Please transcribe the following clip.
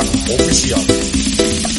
我不需要。